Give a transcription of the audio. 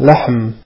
لحم.